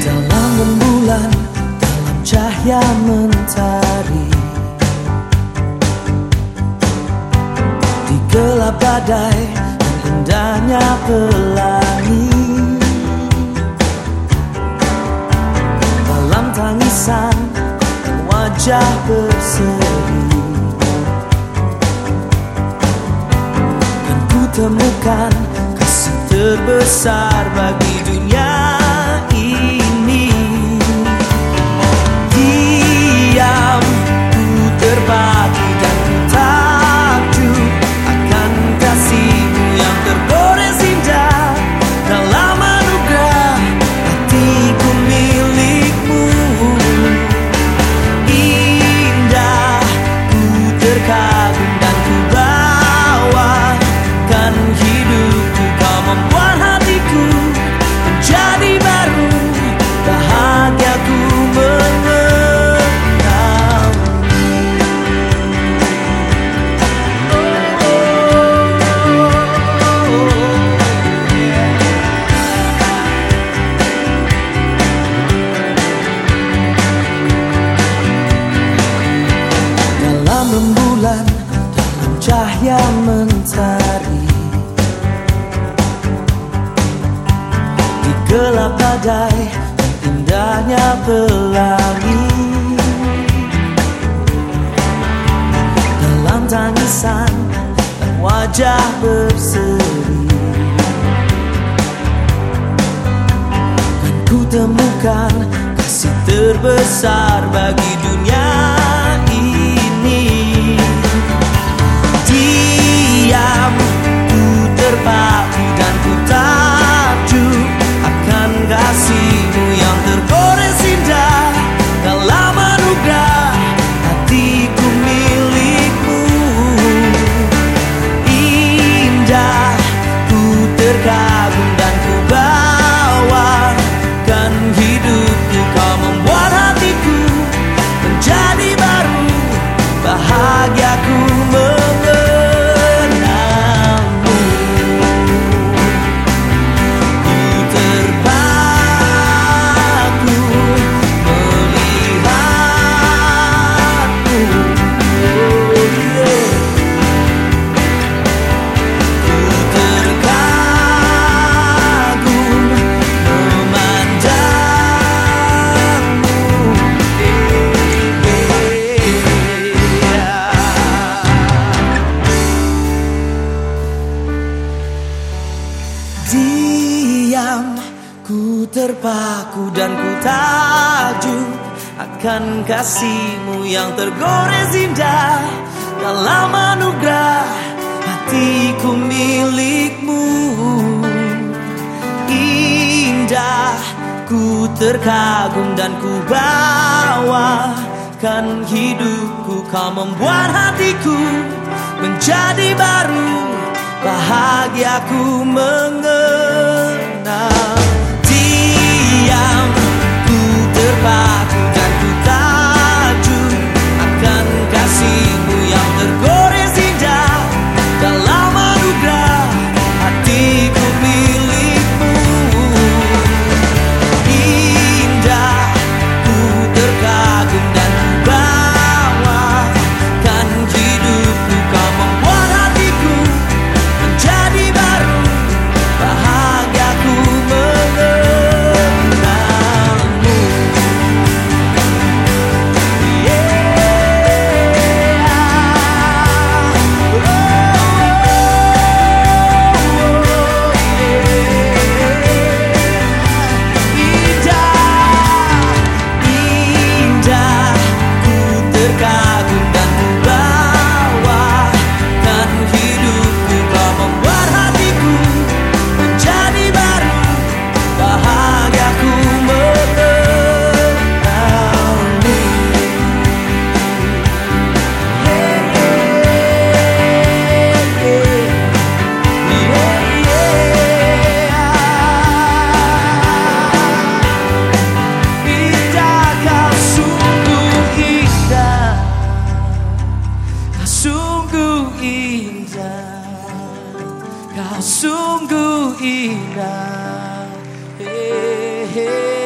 Dalam rembulan, dalam cahaya mentari. Di gelap badai dan indahnya wajah berseri. Kan ku temukan kasih terbesar bagi dunia mentari. Di gelap badai, dan indahnya pelangi. Dalam tangisan, dan wajah berseri. Dan ku temukan kasih terbesar bagi dunia ku terpaku dan ku takjub akan kasihmu yang tergores indah dalam anugerah hatiku milikmu. Indah ku terkagum dan ku bawakan hidupku. Kau membuat hatiku menjadi baru bahagiaku mengenal Kau sungguh indah. Hey, hey.